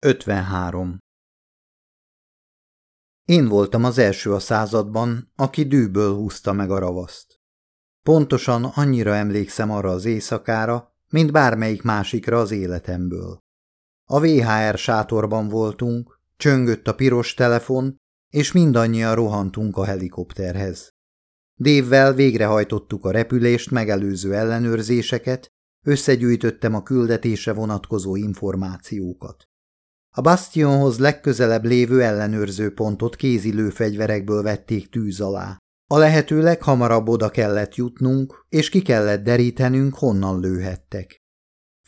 53. Én voltam az első a században, aki dűből húzta meg a ravaszt. Pontosan annyira emlékszem arra az éjszakára, mint bármelyik másikra az életemből. A VHR sátorban voltunk, csöngött a piros telefon, és mindannyian rohantunk a helikopterhez. Dévvel végrehajtottuk a repülést megelőző ellenőrzéseket, összegyűjtöttem a küldetésre vonatkozó információkat. A bastionhoz legközelebb lévő ellenőrző pontot kézilőfegyverekből vették tűz alá. A lehető leghamarabb oda kellett jutnunk, és ki kellett derítenünk, honnan lőhettek.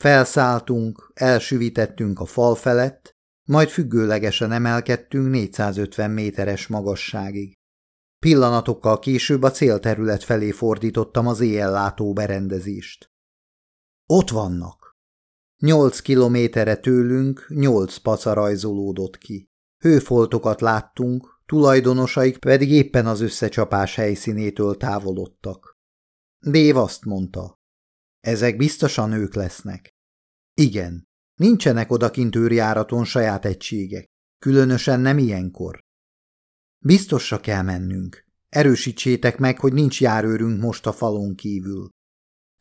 Felszálltunk, elsüvitettünk a fal felett, majd függőlegesen emelkedtünk 450 méteres magasságig. Pillanatokkal később a célterület felé fordítottam az éjjellátó berendezést. Ott vannak! Nyolc kilométerre tőlünk nyolc paca rajzolódott ki. Hőfoltokat láttunk, tulajdonosaik pedig éppen az összecsapás helyszínétől távolodtak. Dév azt mondta. Ezek biztosan ők lesznek. Igen, nincsenek odakint őrjáraton saját egységek, különösen nem ilyenkor. Biztosra kell mennünk. Erősítsétek meg, hogy nincs járőrünk most a falon kívül.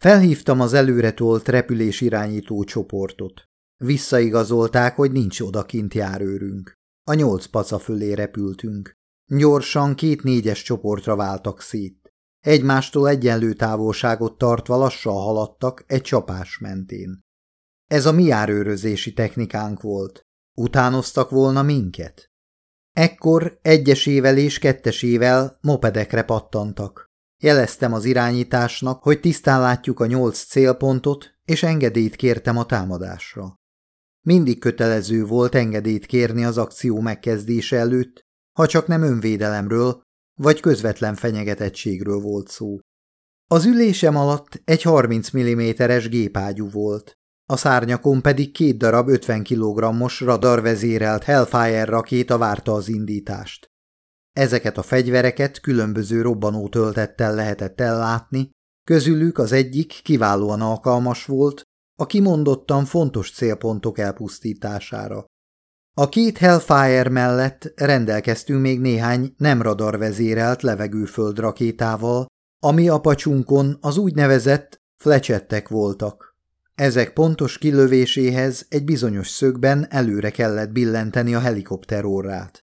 Felhívtam az előre tolt repülés irányító csoportot. Visszaigazolták, hogy nincs odakint járőrünk. A nyolc paca fölé repültünk. Gyorsan két négyes csoportra váltak szét. Egymástól egyenlő távolságot tartva lassan haladtak egy csapás mentén. Ez a mi járőrözési technikánk volt. Utánoztak volna minket. Ekkor egyesével és kettesével mopedekre pattantak. Jeleztem az irányításnak, hogy tisztán látjuk a nyolc célpontot, és engedélyt kértem a támadásra. Mindig kötelező volt engedélyt kérni az akció megkezdése előtt, ha csak nem önvédelemről vagy közvetlen fenyegetettségről volt szó. Az ülésem alatt egy 30 mm-es gépágyú volt, a szárnyakon pedig két darab 50 kg-os radarvezérelt Hellfire rakéta várta az indítást. Ezeket a fegyvereket különböző robbanó töltettel lehetett ellátni, közülük az egyik kiválóan alkalmas volt a kimondottan fontos célpontok elpusztítására. A két Hellfire mellett rendelkeztünk még néhány nem radarvezérelt levegőföld rakétával, ami a pacsunkon az úgynevezett flecsettek voltak. Ezek pontos kilövéséhez egy bizonyos szögben előre kellett billenteni a helikopter órát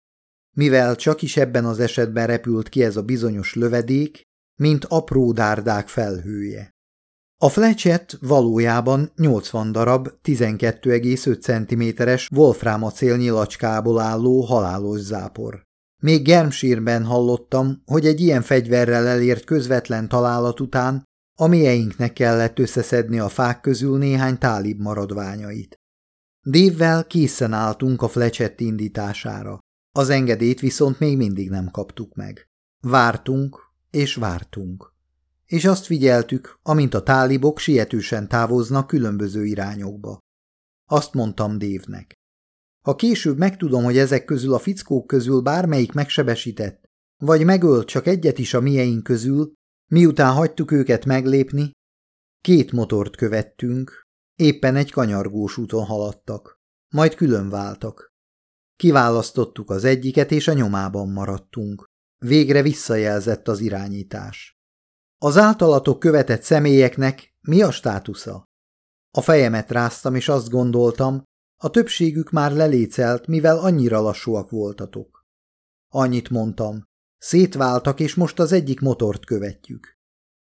mivel csak is ebben az esetben repült ki ez a bizonyos lövedék, mint apró dárdák felhője. A flecset valójában 80 darab 12,5 cm-es wolfrám acél nyilacskából álló halálos zápor. Még Germsírben hallottam, hogy egy ilyen fegyverrel elért közvetlen találat után a mélyeinknek kellett összeszedni a fák közül néhány tálib maradványait. Dévvel készen álltunk a flecsett indítására. Az engedélyt viszont még mindig nem kaptuk meg. Vártunk és vártunk. És azt figyeltük, amint a tálibok sietősen távoznak különböző irányokba. Azt mondtam Dévnek. Ha később megtudom, hogy ezek közül a fickók közül bármelyik megsebesített, vagy megölt csak egyet is a mieink közül, miután hagytuk őket meglépni, két motort követtünk, éppen egy kanyargós úton haladtak, majd külön váltak. Kiválasztottuk az egyiket, és a nyomában maradtunk. Végre visszajelzett az irányítás. Az általatok követett személyeknek mi a státusza? A fejemet ráztam, és azt gondoltam, a többségük már lelécelt, mivel annyira lassúak voltatok. Annyit mondtam, szétváltak, és most az egyik motort követjük.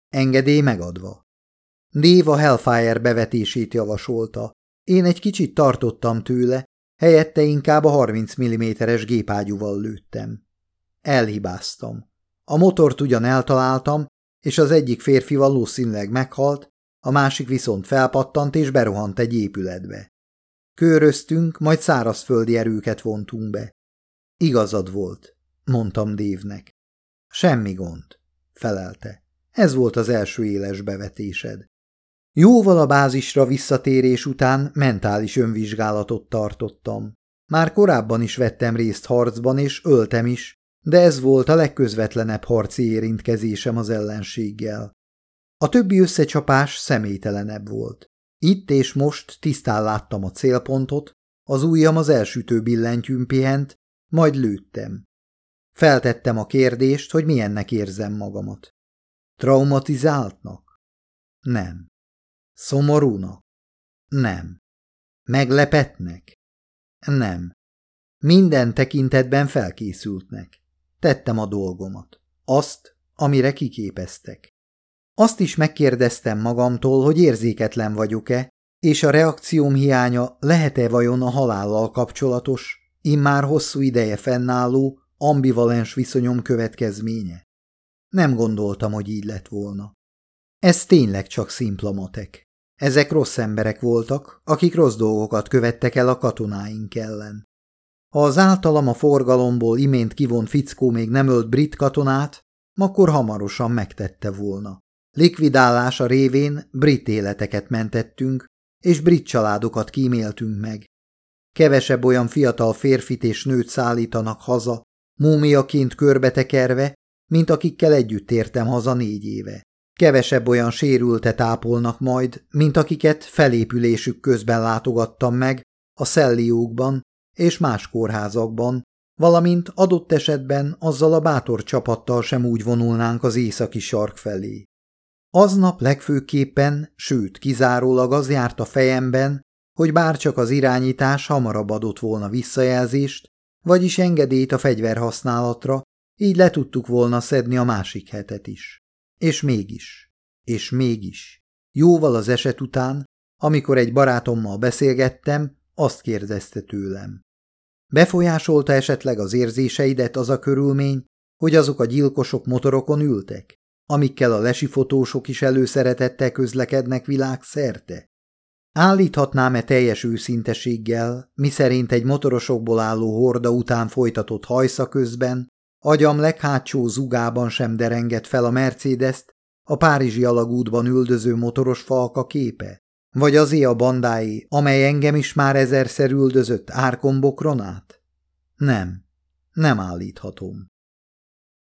Engedély megadva. Déva Hellfire bevetését javasolta. Én egy kicsit tartottam tőle, Helyette inkább a 30 mm-es gépágyúval lőttem. Elhibáztam. A motort ugyan eltaláltam, és az egyik férfi valószínűleg meghalt, a másik viszont felpattant és berohant egy épületbe. Köröztünk, majd szárazföldi erőket vontunk be. Igazad volt, mondtam Dévnek. Semmi gond, felelte. Ez volt az első éles bevetésed. Jóval a bázisra visszatérés után mentális önvizsgálatot tartottam. Már korábban is vettem részt harcban, és öltem is, de ez volt a legközvetlenebb harci érintkezésem az ellenséggel. A többi összecsapás személytelenebb volt. Itt és most tisztán láttam a célpontot, Az ujjam az elsütő billentyűn pihent, majd lőttem. Feltettem a kérdést, hogy milyennek érzem magamat. Traumatizáltnak? Nem. Szomorúnak? Nem. Meglepetnek? Nem. Minden tekintetben felkészültnek. Tettem a dolgomat. Azt, amire kiképeztek. Azt is megkérdeztem magamtól, hogy érzéketlen vagyok-e, és a reakcióm hiánya lehet-e vajon a halállal kapcsolatos, immár hosszú ideje fennálló, ambivalens viszonyom következménye? Nem gondoltam, hogy így lett volna. Ez tényleg csak szimpla matek. Ezek rossz emberek voltak, akik rossz dolgokat követtek el a katonáink ellen. Ha az általam a forgalomból imént kivont fickó még nem ölt brit katonát, akkor hamarosan megtette volna. Likvidálása révén brit életeket mentettünk, és brit családokat kíméltünk meg. Kevesebb olyan fiatal férfit és nőt szállítanak haza, múmiaként körbetekerve, mint akikkel együtt értem haza négy éve. Kevesebb olyan sérültet ápolnak majd, mint akiket felépülésük közben látogattam meg a szelliókban és más kórházakban, valamint adott esetben azzal a bátor csapattal sem úgy vonulnánk az északi sark felé. Aznap legfőképpen, sőt kizárólag az járt a fejemben, hogy bárcsak az irányítás hamarabb adott volna visszajelzést, vagyis engedélyt a fegyverhasználatra, így le tudtuk volna szedni a másik hetet is. És mégis, és mégis, jóval az eset után, amikor egy barátommal beszélgettem, azt kérdezte tőlem. Befolyásolta esetleg az érzéseidet az a körülmény, hogy azok a gyilkosok motorokon ültek, amikkel a lesifotósok is előszeretettel közlekednek világszerte? Állíthatnám-e teljes őszinteséggel, miszerint egy motorosokból álló horda után folytatott hajsza közben, agyam leghátsó zugában sem derengett fel a Mercedes-t, a Párizsi alagútban üldöző motoros falka képe? Vagy azé a bandái, amely engem is már ezerszer üldözött árkombokron át? Nem, nem állíthatom.